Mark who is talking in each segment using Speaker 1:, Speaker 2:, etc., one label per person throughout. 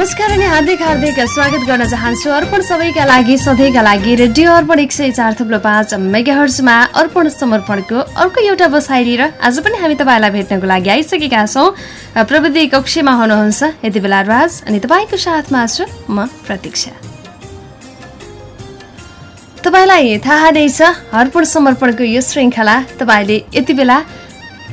Speaker 1: नमस्कार अनि हार्दिक हार्दिक स्वागत गर्न चाहन्छु अर्पण सबैका लागि सधैँका लागि रेडियो अर्पण एक सय चार थुप्रो पाँच मेगाहर्समा अर्पण समर्पणको अर्को एउटा बसाइ लिएर आज पनि हामी तपाईँलाई भेट्नको लागि आइसकेका छौँ। प्रविधि कक्षमा हुनुहुन्छ यति बेला राज अनि तपाईँको साथमा छु म प्रतीक्षा। तपाईँलाई थाहा नै छ अर्पण समर्पणको यो श्रृङ्खला तपाईँले यति बेला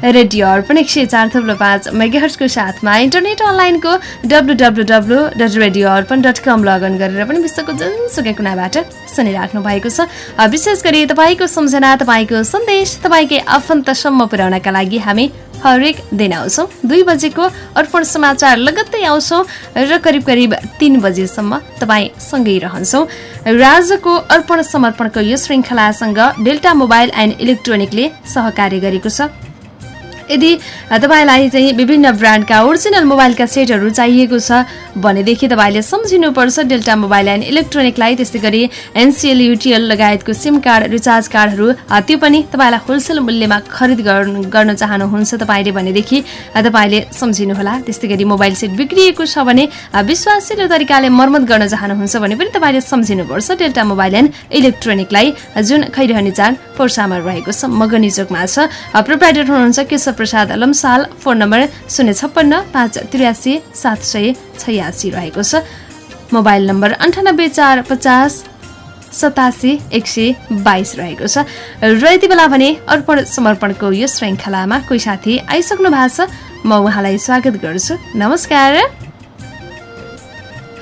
Speaker 1: रेडियो अर्पण एक सय चार थप्लो पाँच मेगाहर्सको साथमा इन्टरनेट अनलाइनको W W W dot radio Arpan dot com login गरेर पनि विश्वको जुनसुकै कुनाबाट सुनिराख्नु भएको छ। विशेष गरी तपाईँको सम्झना तपाईँको सन्देश तपाईँकै आफन्तसम्म पुर्याउनका लागि हामी हरेक दिन आउँछौँ। दुई बजेको अर्पण समाचार लगत्तै आउँछौँ र करिब करिब तिन बजेसम्म तपाईँ सँगै रहन्छौँ। राजको अर्पण समर्पणको यो श्रृङ्खलासँग डेल्टा मोबाइल एन्ड इलेक्ट्रोनिकले सहकार्य गरेको छ। यदि तपाईँलाई चाहिँ विभिन्न ब्रान्डका ओरिजिनल मोबाइलका सेटहरू चाहिएको छ भनेदेखि तपाईँले सम्झिनुपर्छ डेल्टा मोबाइल एन्ड इलेक्ट्रोनिकलाई त्यस्तै गरी एनसिएल युटिएल लगायतको सिम कार्ड रिचार्ज कार्डहरू त्यो पनि तपाईँलाई होलसेल मूल्यमा खरिद गर्न चाहनुहुन्छ तपाईँले भनेदेखि तपाईँले सम्झिनुहोला। त्यस्तै गरी मोबाइल सेट बिग्रिएको छ भने विश्वासिलो तरिकाले मर्मत गर्न चाहनुहुन्छ भने पनि तपाईँले सम्झिनुपर्छ डेल्टा मोबाइल एन्ड इलेक्ट्रोनिकलाई। जुन खैरहने चाड पर्सामा रहेको छ मगनी चोकमा छ। प्रोप्राइटर हुनुहुन्छ केशव प्रसाद लम्साल फोन नम्बर शून्य छप्पन्न पाँच त्रियासी सात सय छयासी रहेको छ। मोबाइल नम्बर अन्ठानब्बे चार पचास सतासी एक सय बाइस रहेको छ। र यति बेला भने अर्पण समर्पणको यो श्रृङ्खलामा कोही साथी आइसक्नु भएको छ म उहाँलाई स्वागत गर्छु। नमस्कार।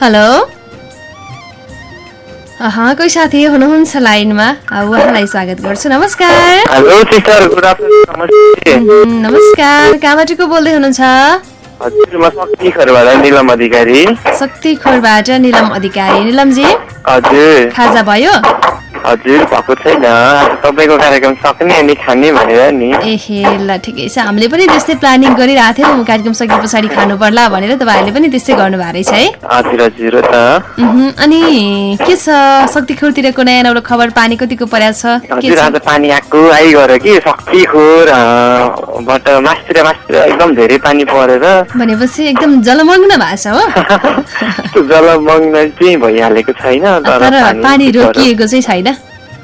Speaker 1: हेलो। कोही साथी हुनुहुन्छ लाइनमा? उहाँलाई स्वागत गर्छु। नमस्कार। नमस्कार। कहाँबाट को बोल्दै हुनुहुन्छ?
Speaker 2: शक्ति खरबाट निलम अधिकारी।
Speaker 1: निलमजी खाजा भयो?
Speaker 2: हजुर भएको छैन आज तपाईँको कार्यक्रम सक्ने अनि खाने भनेर नि
Speaker 1: एहे ल ठिकै छ हामीले पनि त्यस्तै प्लानिङ गरिरहेको थियौँ कार्यक्रम सके पछाडि खानु पर्ला भनेर तपाईँहरूले पनि त्यस्तै गर्नु भएको रहेछ है
Speaker 2: हजुर हजुर त
Speaker 1: अनि के छ शक्ति खोरतिरको नयाँ नौलो खबर पानी कतिको पर्या छ
Speaker 2: हजुर आज पानी आएको आइगयो कि शक्ति खोर बाट मासतिर मासतिर एकदम धेरै पानी परेर
Speaker 1: भनेपछि एकदम जलमग्न भएको छ हो
Speaker 2: जलमग्न चाहिँ भइहालेको छैन
Speaker 1: तर पानी रोकिएको चाहिँ छैन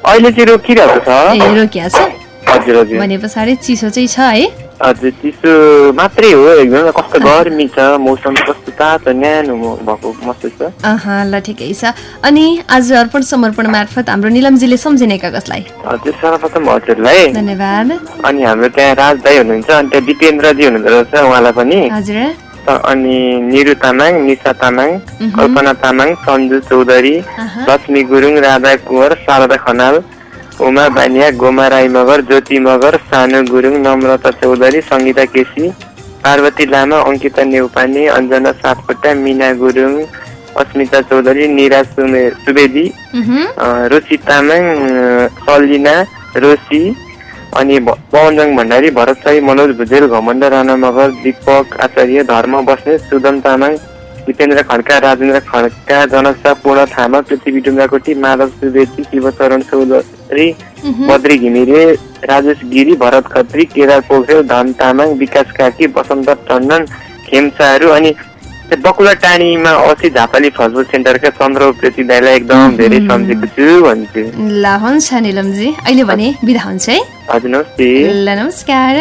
Speaker 2: अहिले चाहिँ रोकिरहेको छ?
Speaker 1: ए रोकिया छ?
Speaker 2: हजुर हजुर।
Speaker 1: भने पछाडि चिसो चाहिँ छ है।
Speaker 2: हजुर चिसो मात्रै हो एकदम। कस्तो गर्मी छ मौसम कस्तो तातो न्यानो भएको महसुस छ।
Speaker 1: अह ल ठिकै छ। अनि आज अर्पण समर्पण मार्फत हाम्रो निलमजीले सम्झिने कागजलाई
Speaker 2: हजुर सर्वप्रथम हजुरलाई।
Speaker 1: धन्यवाद।
Speaker 2: अनि हाम्रो त्यहाँ राज दाई हुनुहुन्छ अनि त्यहाँ दिपेन्द्रजी हुनुहुँदो रहेछ उहाँलाई पनि।
Speaker 1: हजुर।
Speaker 2: अनि निरु तामाङ निशा तामाङ कल्पना तामाङ सन्जु चौधरी लक्ष्मी गुरुङ राधा कुँवर शारदा खनाल उमा बानिया गोमा राई मगर ज्योति मगर सानु गुरुङ नम्रता चौधरी सङ्गीता केसी पार्वती लामा अङ्किता नेउपाने अञ्जना सापकोटा मिना गुरुङ अस्मिता चौधरी निरा सुमे सुवेदी रुचि तामाङ सलिना रोसी अनि पवनजङ भण्डारी भरत साई मनोज भुजेल घमण्ड राणा मगर दिपक आचार्य धर्म बस्ने सुदम तामाङ दिपेन्द्र खड्का राजेन्द्र खड्का जनक शाह पूर्ण थामा पृथ्वी डुङ्गाकोटी माधव सुवेदी शिवचरण चौधरी बद्री घिमिरे राजेश गिरी भरत खत्री केदार पोखरेल धन तामाङ विकास कार्की वसन्त टन्डन खेम्साहरू अनि बकुला टाढीमा असी झापाली फलफुल सेन्टरका चन्द्र उप्रेती दाईलाई एकदम धेरै सम्झेको छु भन्छु
Speaker 1: ल हुन्छ निलमजी अहिले भने बिदा हुन्छ है।
Speaker 2: हजुर नमस्ते।
Speaker 1: ल नमस्कार।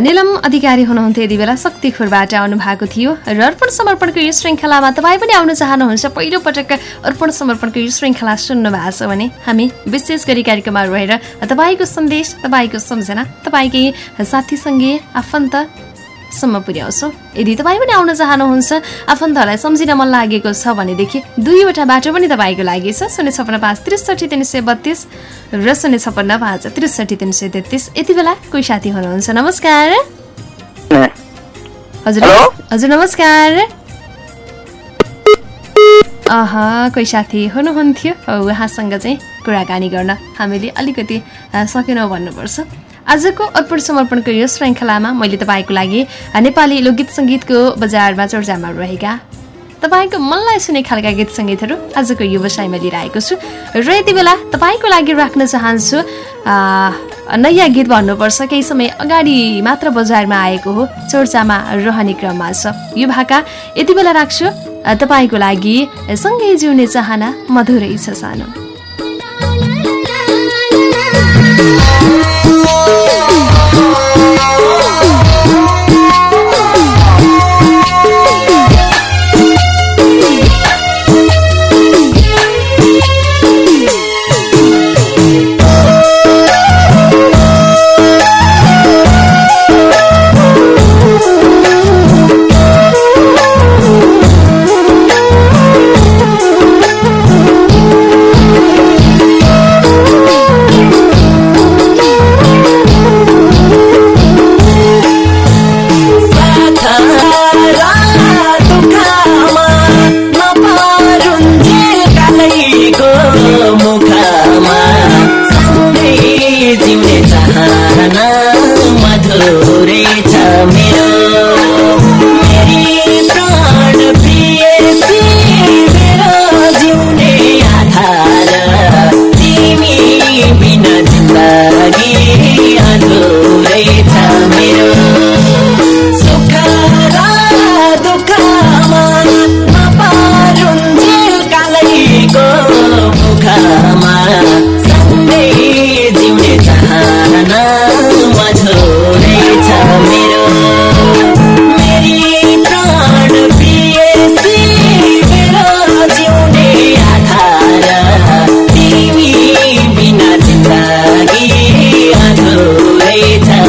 Speaker 1: निलम अधिकारी हुनुहुन्थ्यो यति बेला शक्तिखोरबाट आउनु भएको थियो। र अर्पण समर्पणको यो श्रृङ्खलामा तपाईँ पनि आउन चाहनुहुन्छ पहिलो पटक अर्पण समर्पणको यो श्रृङ्खला सुन्नु भएको छ भने हामी विशेष गरी कार्यक्रममा रहेर तपाईँको सन्देश तपाईँको सम्झना तपाईँकै साथीसँगै आफन्त सम्म पुर्याउँछौँ। यदि तपाईँ पनि आउन चाहनुहुन्छ आफन्तहरूलाई सम्झिन मन लागेको छ भनेदेखि दुईवटा बाटो पनि तपाईँको लागि छ शून्य छपन्न पाँच त्रिसठी तिन सय बत्तिस र शून्य छपन्न पाँच त्रिसठी तिन सय तेत्तिस। यति बेला कोही साथी हुनुहुन्छ नमस्कार। हजुर? हजुर नमस्कार। अह कोही साथी हुनुहुन्थ्यो? उहाँसँग चाहिँ कुराकानी गर्न हामीले अलिकति सकेनौँ भन्नुपर्छ। आजको अर्पण समर्पणको यो श्रृङ्खलामा मैले तपाईँको लागि नेपाली लोकगीत सङ्गीतको बजारमा चर्चामा रहेका तपाईँको मनलाई सुने खालका गीत सङ्गीतहरू आजको व्यवसायमा लिएर आएको छु। र यति बेला तपाईँको लागि राख्न चाहन्छु नयाँ गीत भन्नुपर्छ केही समय अगाडि मात्र बजारमा आएको हो चर्चामा रहने क्रममा छ। यो भाका यति बेला राख्छु।
Speaker 3: तपाईँको लागि सँगै जिउने चाहना मधुरै छ सानो।
Speaker 4: अब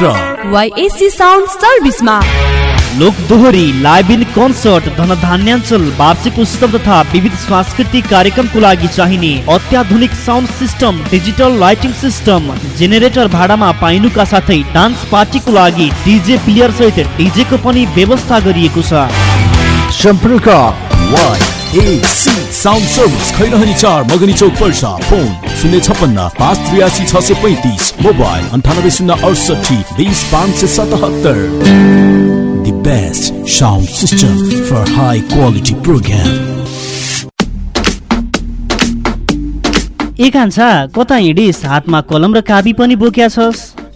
Speaker 4: मात्र।
Speaker 5: वाइएसी साउन्ड सर्भिसमा।
Speaker 6: लोक दोहोरी लाइभ इन कन्सर्ट धनधान्याञ्चल वार्षिक उत्सव तथा विविध सांस्कृतिक कार्यक्रमको लागि चाहिने अत्याधुनिक sound system digital lighting system generator भाडामा पाइनुका साथै डान्स पार्टीको लागि डिजे प्लेयर सहित डिजेको पनि व्यवस्था गरिएको छ।
Speaker 4: सम्पर्क। वाइएसी साउन्ड सर्भिस खैरहनी चार मगनी चौक पर्सा फोन शून्य छप्पन्न पाँच त्रियासी छ सय पैँतिस मोबाइल अन्ठानब्बे शून्य अडसठी बिस पाँच सय सतहत्तर The best sound system for high quality program.
Speaker 6: ए कान्छा कता हिँडिस हातमा कलम र काबी पनि बोक्या छस्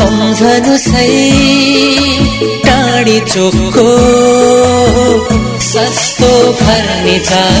Speaker 7: सम्झनु सही। टाढी चोकको सस्तो फर्निचरलाई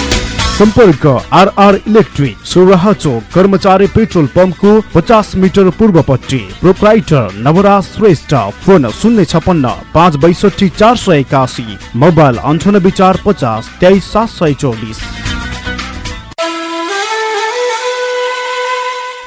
Speaker 8: सम्पर्क आरआर इलेक्ट्रिक सोराहा चोक कर्मचारी पेट्रोल पम्पको पचास मिटर पूर्वपट्टि। प्रोप्राइटर नवराज श्रेष्ठ फोन शून्य छपन्न पाँच बैसठी चार सय एकासी मोबाइल अन्ठानब्बे चार पचास तेइस सात सय चौबिस।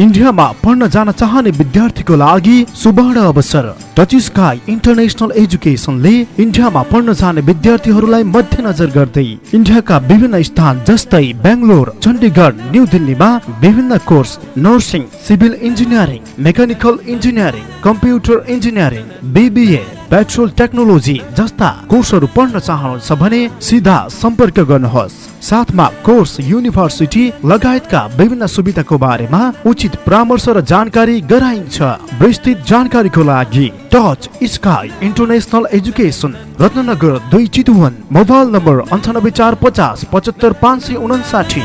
Speaker 8: इन्डियामा पढ्न जान चाहने विद्यार्थीको लागि सुवर्ण अवसर। टच स्काई इन्टरनेसनल एजुकेसनले इन्डियामा पढ्न जाने विद्यार्थीहरूलाई मध्यनजर गर्दै इन्डियाका विभिन्न स्थान जस्तै बेङ्गलोर चण्डीगढ न्यू दिल्लीमा विभिन्न course nursing civil engineering mechanical engineering computer engineering BBA petrol technology जस्ता कोर्सहरू पढ्न चाहनुहुन्छ भने सिधा सम्पर्क गर्नुहोस्। साथमा कोर्स युनिभर्सिटी लगायतका विभिन्न सुविधाको बारेमा उचित परामर्श र जानकारी गराइन्छ। विस्तृत जानकारीको लागि touch sky international education Ratnanagar दुई चितवन मोबाइल नम्बर अन्ठानब्बे चार पचास पचहत्तर पाँच सय उनासाठी।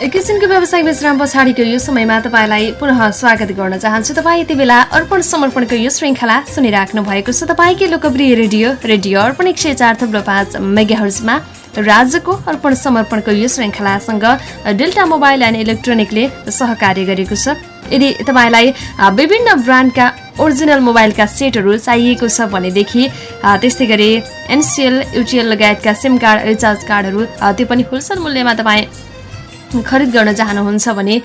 Speaker 1: एकैछिनको व्यवसाय विश्राम पछाडिको यो समयमा तपाईँलाई पुनः स्वागत गर्न चाहन्छु। तपाईँ यति बेला अर्पण समर्पणको यो श्रृङ्खला सुनिराख्नु भएको छ। तपाईँकै लोकप्रिय रेडियो रेडियो अर्पण एक सय चार थुप्रो पाँच मेगाहर्जमा राज्यको अर्पण समर्पणको यो श्रृङ्खलासँग डेल्टा मोबाइल एन्ड इलेक्ट्रोनिकले सहकार्य गरेको छ। यदि तपाईँलाई विभिन्न ब्रान्डका ओरिजिनल मोबाइलका सेटहरू चाहिएको छ भनेदेखि त्यस्तै गरी एनसिएल युटिएल लगायतका सिम कार्ड रिचार्ज कार्डहरू त्यो पनि होलसेल मूल्यमा तपाईँ खरिद गर्न चाहनुहुन्छ भने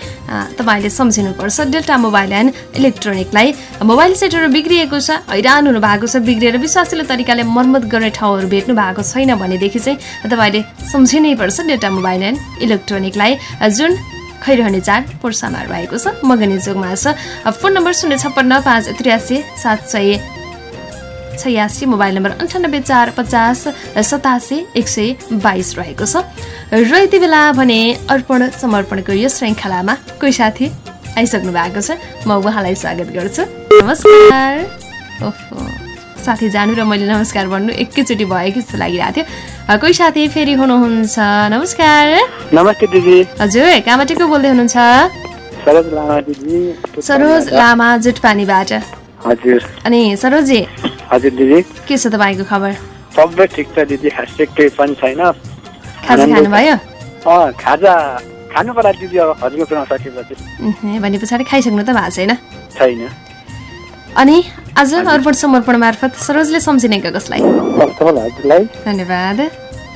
Speaker 1: तपाईँले सम्झिनुपर्छ। डेल्टा मोबाइल एन्ड इलेक्ट्रोनिकलाई मोबाइल सेटहरू बिग्रिएको छ हैरान हुनु भएको छ बिग्रिएर विश्वासिलो तरिकाले मर्मत गर्ने ठाउँहरू भेट्नु भएको छैन भनेदेखि चाहिँ तपाईँले सम्झिनै पर्छ डेल्टा मोबाइल एन्ड इलेक्ट्रोनिकलाई। जुन खैरहने चार पोर्सामा रहेको छ मगनी जोगमा छ। फोन नम्बर शून्य छप्पन्न पाँच त्रियासी सात सय छयासी मोबाइल नम्बर अन्ठानब्बे चार पचास सतासी एक सय बाइस रहेको छ। र यति बेला भने अर्पण समर्पणको यो श्रृङ्खलामा कोही साथी आइसक्नु भएको छ म उहाँलाई स्वागत गर्छु। नमस्कार। ओहो साथी जानु र मैले नमस्कार भन्नु एकैचोटि भयो कि जस्तो लागिरहेको थियो। कोही साथी फेरि हुनुहुन्छ? नमस्कार।
Speaker 9: नमस्ते दिदी।
Speaker 1: हजुर कहाँबाट को बोल्दै हुनुहुन्छ?
Speaker 9: सरोज लामा
Speaker 1: जुटपानीबाट।
Speaker 9: हजुर।
Speaker 1: अनि सरोजी
Speaker 9: हजुर दिदी।
Speaker 1: के छ तपाईँको खबर?
Speaker 9: सबै ठिक छ दिदी खासै केही पनि छैन।
Speaker 1: खाजा खानुभयो?
Speaker 9: खाजा खानु पर्ला दिदी अब हजुरको कुरामा सकेपछि।
Speaker 1: भने पछाडि खाइसक्नु त भएको छैन।
Speaker 9: छैन।
Speaker 1: अनि आज अर्पण समर्पण मार्फत सरोजले सम्झिनेका कसलाई? धन्यवाद।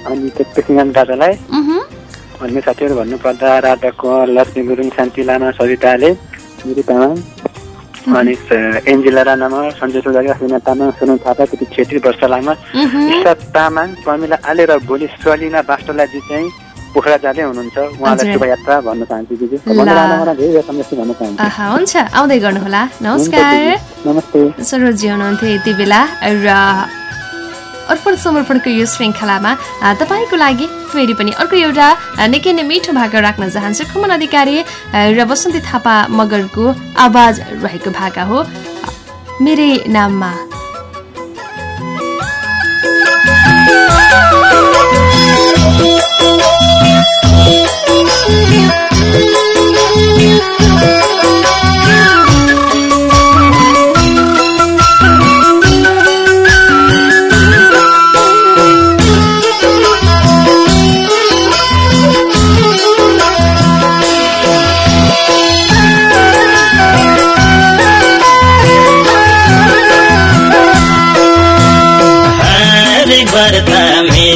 Speaker 9: अनि त्यो सिङ्गन दादालाई। भन्ने साथीहरू भन्नुपर्दा राधा कुँवर लक्ष्मी गुरुङ शान्ति लामा सरिताले। मिरी तामाङ अनि एन्जिला राणामा सञ्जय चौधरी असिना तामाङ सुनु थापा त्यति छेत्री वर्ष लामा। ईशा तामाङ प्रमिला आले र भोलि सलिना बास्टोलाजी चाहिँ पोखरा जाँदै हुनुहुन्छ। उहाँलाई। शुभयात्रा भन्न चाहन्छु दिदी।
Speaker 1: हुन्छ। आउँदै गर्नुहोला। नमस्कार।
Speaker 9: नमस्ते।
Speaker 1: सरोजी हुनुहुन्थ्यो यति बेला। र अर्पण समर्पणको यो श्रृङ्खलामा तपाईँको लागि फेरि पनि अर्को एउटा निकै नै मिठो भाका राख्न चाहन्छु। खमन अधिकारी र बसन्ती थापा मगरको आवाज रहेको भाका हो। मेरै नाममा।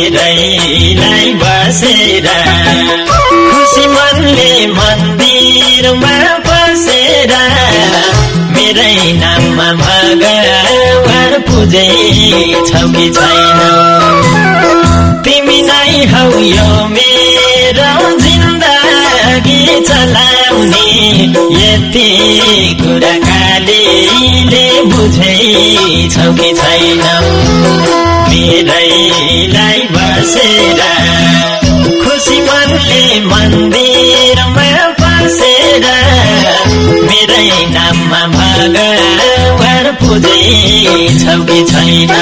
Speaker 3: मेरैलाई बसेर खुसी मनले मन्दिरमा बसेर मेरै नाममा भगवान पुजै छौ कि छैनौ। तिमी नै हौ यो मेरो जिन्दगी चलाउने यति कुरा कालीले बुझै छौ कि छैनौ। मेरैलाई बसेर खुसी मनले मन्दिरमा बसेर मेरै नाममा भगवान पुजै छौ कि छैन?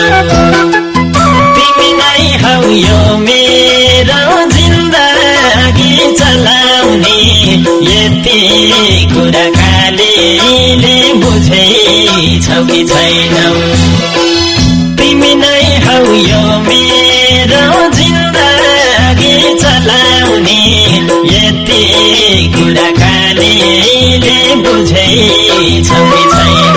Speaker 3: तिमी नै हौ यो मेरो जिन्दगी चलाउने यति कुरा कालीले बुझै छौ कि छैनौ? यति कुरा कालीले बुझै छौ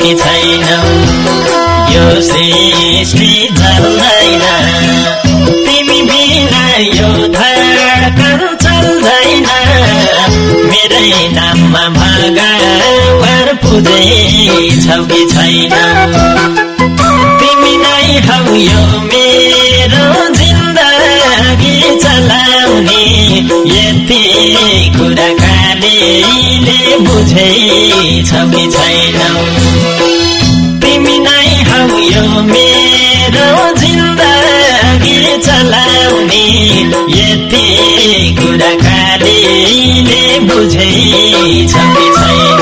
Speaker 3: कि छैनौ। यो सृष्टि चल्दैन तिमी बिना यो धडकन चल्दैन। मेरै नाममा भगवान पुजै छौ कि छैन। तिमी नै हौ यो यति कुरा कालीले बुझै छौ कि छैनौ। तिमी नै हौ यो मेरो जिन्दगी चलाउने। यति कुरा कालीले बुझै छौ कि छैनौ।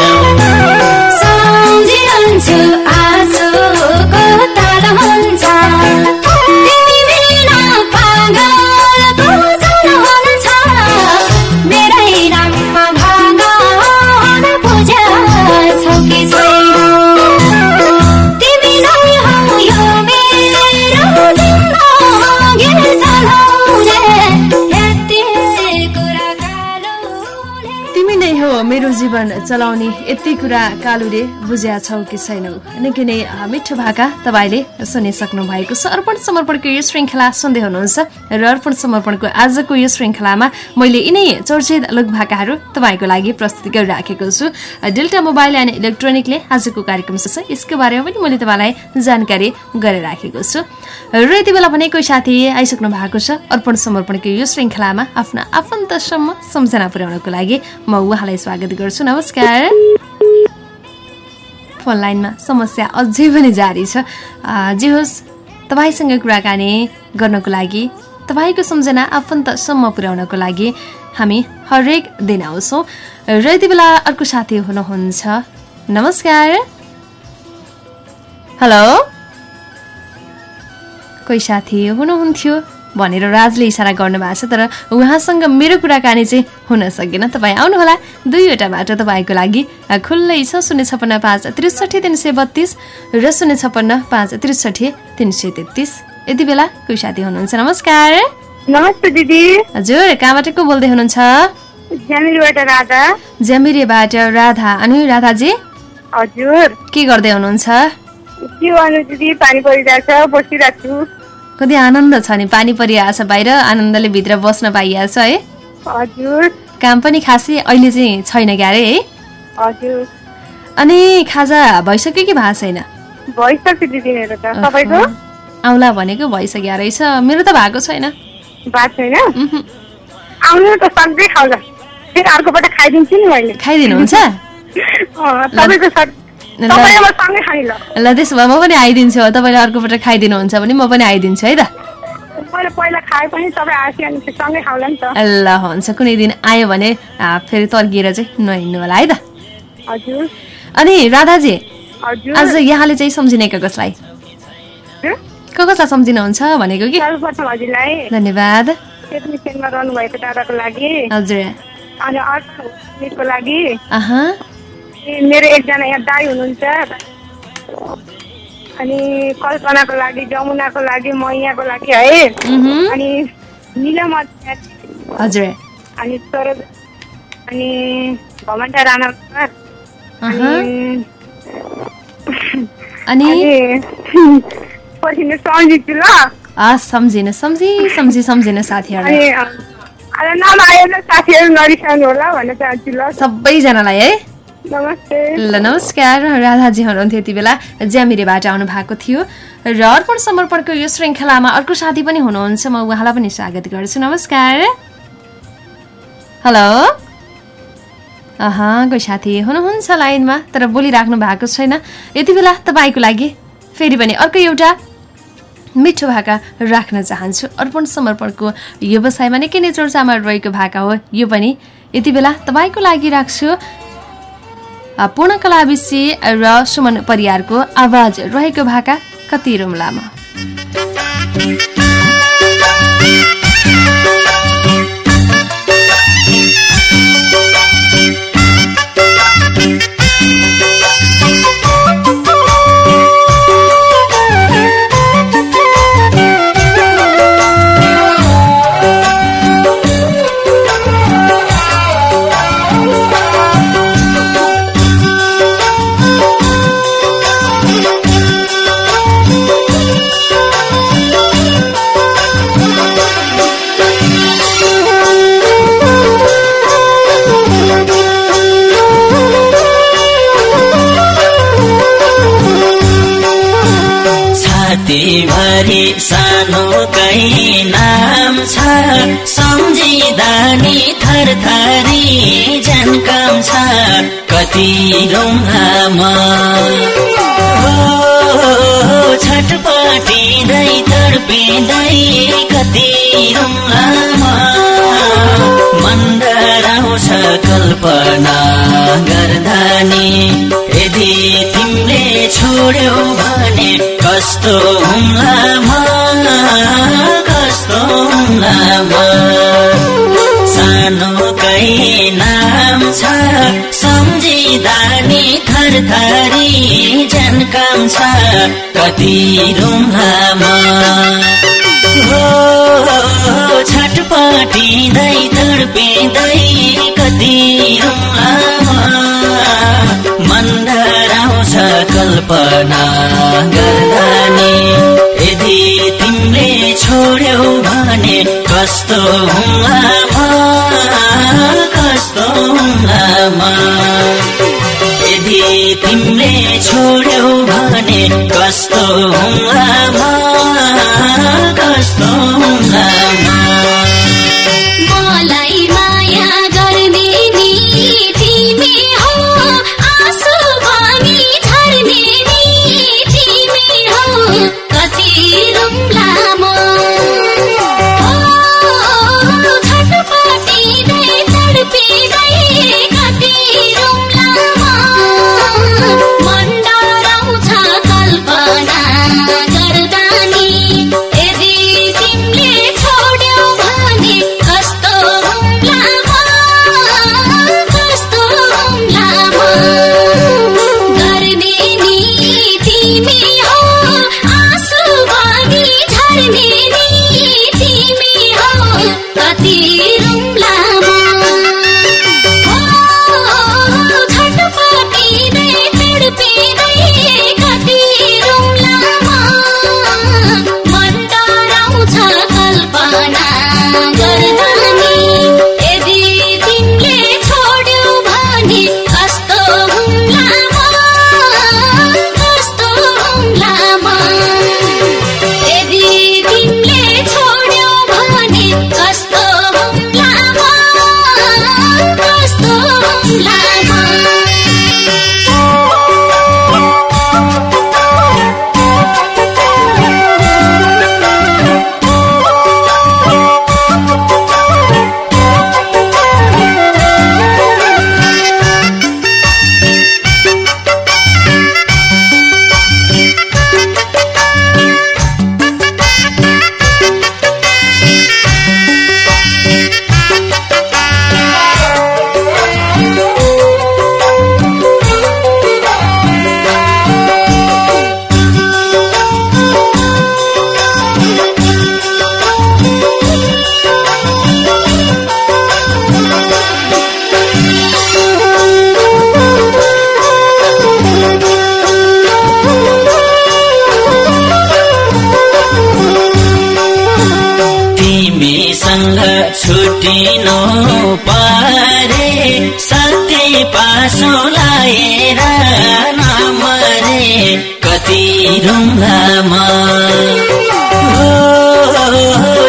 Speaker 3: चलाउने यति कुरा कालुले
Speaker 1: बुझ्या छौ कि छैनौ। निकै नै मिठो भाका तपाईँले सुनिसक्नु भएको छ। अर्पण समर्पणको यो श्रृङ्खला सुन्दै हुनुहुन्छ र अर्पण समर्पणको आजको यो श्रृङ्खलामा मैले यिनै चर्चित लोक भाकाहरू तपाईँको लागि प्रस्तुत गरिराखेको छु। डेल्टा मोबाइल एन्ड इलेक्ट्रोनिकले आजको कार्यक्रम छ। यसको बारेमा पनि मैले तपाईँलाई जानकारी गरिराखेको छु। र यति बेला भने कोही साथी आइसक्नु भएको छ। अर्पण समर्पणको यो श्रृङ्खलामा आफ्ना आफन्तसम्म सम्झना पुर्याउनको लागि म उहाँलाई स्वागत गर्छु। नमस्कार। फोन लाइनमा समस्या अझै पनि जारी छ। जे होस् तपाईँसँग कुराकानी गर्नको लागि तपाईँको सम्झना आफन्तसम्म पुर्याउनको लागि हामी हरेक दिन आउँछौँ। र यति बेला अर्को साथी हुनुहुन्छ। नमस्कार। हेलो। कोही साथी हुनुहुन्थ्यो? भनेर राजले इसारा गर्नुभएको छ तर उहाँसँग मेरो कुराकानी चाहिँ हुन सकेन। तपाईँ आउनुहोला दुईवटा बाटो तपाईँको लागि। खुल्लै छ शून्य छपन्न पाँच त्रिसठी तिन सय बत्तिस र शून्य छपन्न पाँच त्रिसठी तिन सय तेत्तिस। यति बेला कोही साथी हुनुहुन्छ? नमस्कार।
Speaker 10: नमस्ते दिदी।
Speaker 1: हजुर कहाँबाट को बोल्दै हुनुहुन्छ?
Speaker 10: ज्यामिरीबाट राधा।
Speaker 1: ज्यामिरेबाट राधा। अनि राधाजी?
Speaker 10: हजुर।
Speaker 1: के गर्दै हुनुहुन्छ?
Speaker 10: के गर्नु दिदी? पानी परिरहेको छ बसिरहेको छु।
Speaker 1: कति आनन्द छ नि? पानी परिरहेको छ बाहिर आनन्दले भित्र बस्न पाइरहेको छ है।
Speaker 10: हजुर।
Speaker 1: काम पनि खासै अहिले चाहिँ छैन क्यारे है।
Speaker 10: हजुर।
Speaker 1: अनि खाजा भइसक्यो कि भएको छैन? आउला भनेको भइसक्यो रहेछ। मेरो त भएको छैन। खाइदिनुहुन्छ? ल। त्यसो भए म पनि आइदिन्छु तपाईँले अर्कोपल्ट खाइदिनुहुन्छ भने म पनि आइदिन्छु है त। ल हुन्छ। कुनै दिन आयो भने फेरि तर्किएर चाहिँ नहिँड्नु होला है त। अनि राधाजी
Speaker 10: हजुर।
Speaker 1: आज यहाँले चाहिँ सम्झिने कसलाई? को कसलाई सम्झिनुहुन्छ भनेको कि? धन्यवाद। हजुर।
Speaker 10: मेरो एकजना यहाँ दाई हुनुहुन्छ। अनि कल्पनाको लागि जमुनाको लागि मैयाको लागि है। अनि निलम
Speaker 1: हजुर।
Speaker 10: अनि सरोज अनि भमन्टा राणा। अनि पर्खिनु सम्झिन्छु ल।
Speaker 1: सम्झिनु सम्झी सम्झी सम्झिनु साथीहरूलाई।
Speaker 10: साथीहरू नरिसाउनु होला भन्न चाहन्छु ल।
Speaker 1: सबैजनालाई है। ल नमस्कार राधाजी हुनुहुन्थ्यो यति बेला। ज्यामिरेबाट आउनु भएको थियो। र अर्पण समर्पणको यो श्रृङ्खलामा अर्को साथी पनि हुनुहुन्छ। म उहाँलाई पनि स्वागत गर्छु। नमस्कार। हेलो अह कोही साथी हुनुहुन्छ लाइनमा? तर बोलिराख्नु भएको छैन। यति बेला तपाईँको लागि फेरि पनि अर्को एउटा मिठो भाका राख्न चाहन्छु। अर्पण समर्पणको व्यवसायमा निकै नै चर्चामा रहेको भाका हो। यो पनि यति बेला तपाईँको लागि राख्छु। पूर्णकला विषी र सुमन परियारको आवाज रहेको भाका कति रुम्लामा।
Speaker 3: कहीँ नाम छ। सम्झिँदा नि थरथरी झन्कम छ। कति रुङ्गामा हो छटपटिँदै तडपिँदै कति रुङ्गामा मन डराउँछ कल्पना गर्दा नि यदि तिमीले छोड्यौ भने कस्तो हुङ्गामा हुङ्गामा सानो कै नाम छ। सम्झिँदा नि थरथरी झन्कम छ। कति रुङ्गामा हो छटपटिँदै तडपिँदै कति डराउँछ कल्पना गर्दा नि यदि छोड्यौ भने कस्तो कस्तो हुङ्गामा यदि तिमीले छोड्यौ भने कस्तो कस्तो
Speaker 4: मलाई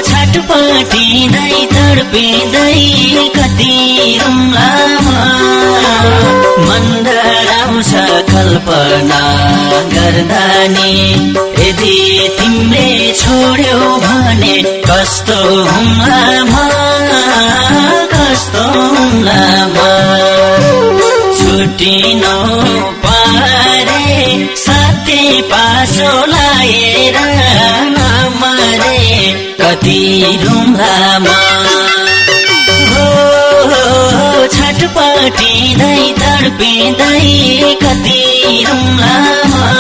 Speaker 4: छटपटिँदै तडपिँदै कति
Speaker 3: रुङ्गामा मन डराउँछ कल्पना गर्दा नि यदि तिमीले छोड्यौ भने कस्तो हुङ्गामा कस्तो हुङ्गामा छुटिनु पारे सत्य पासो लाएर कति रुङ्गामा छटपटिँदै तडपिँदै कति रुङ्गामा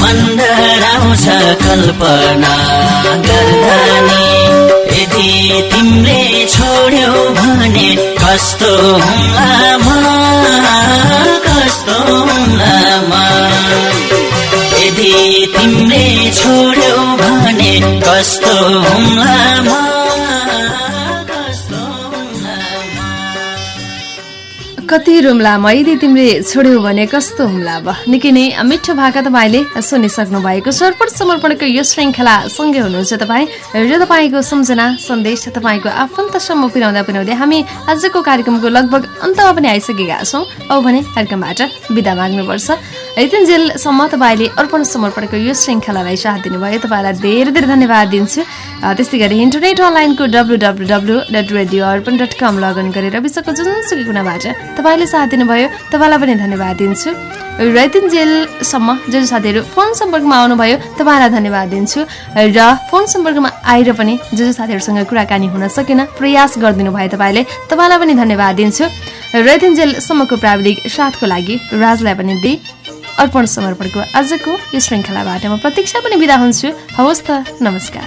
Speaker 3: मन डराउँछ कल्पना गर्दा नि यदि तिमीले छोड्यौ भने कस्तो हुङ्गामा कस्तो हुङ्गामा तिमीले छोड्यौ भने कस्तो हुङ्गामा
Speaker 1: कति रुम्ला म यदि तिमीले छोड्यौ भने कस्तो हुम्ला अब निकै नै मिठो भाका तपाईँले सुनिसक्नु भएको छ। अर्पण समर्पणको यो श्रृङ्खला सँगै हुनुहुन्छ तपाईँ। र तपाईँको सम्झना सन्देश तपाईँको आफन्तसम्म पुर्याउँदा पुर्याउँदै हामी आजको कार्यक्रमको लगभग अन्तमा पनि आइसकेका छौँ। औ भने कार्यक्रमबाट बिदा माग्नुपर्छ। यतिन्जेलसम्म तपाईँले अर्पण समर्पणको यो श्रृङ्खलालाई साथ दिनुभयो। तपाईँलाई धेरै धेरै धन्यवाद दिन्छु। त्यस्तै गरी इन्टरनेट अनलाइनको W W W dot radio Arpan dot com login गरेर विश्वको जुनसुकै कुनाबाट तपाईँले साथ दिनुभयो तपाईँलाई पनि धन्यवाद दिन्छु। र जेलसम्म जो जो साथीहरू फोन सम्पर्कमा आउनुभयो तपाईँलाई धन्यवाद दिन्छु। र फोन सम्पर्कमा आएर पनि जो जो साथीहरूसँग कुराकानी हुन सकेन प्रयास गरिदिनु भयो तपाईँले तपाईँलाई पनि धन्यवाद दिन्छु। र जेलसम्मको प्राविधिक साथको लागि राजलाई पनि दिई अर्पण समर्पणको आजको यो श्रृङ्खलाबाट म प्रतीक्षा पनि बिदा हुन्छु। हवस् त नमस्कार।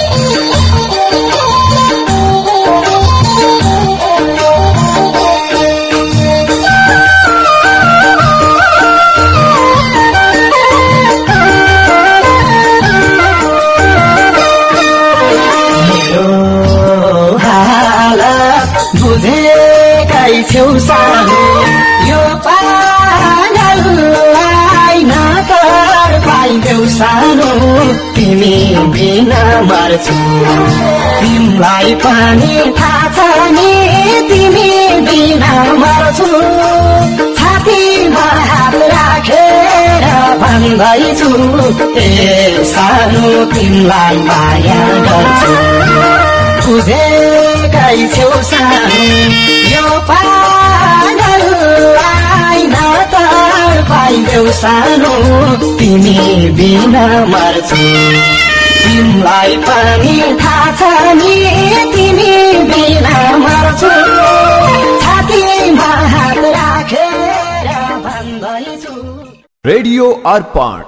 Speaker 11: तिमीलाई पनि थाहा छ नि तिमी बिना मर्छु छातीमा हात राखेर भन्दैछु ए सानो तिमीलाई माया गर्छु। बुझेकै छेउ सानो यो पागललाई न त पाइदेऊ सानो तिमी बिना मर्छु। तिमीलाई पनि थाहा छ नि तिमी बिना मर्छु। छातीमा हात राखेर भन्दैछु
Speaker 12: रेडियो अर्पण।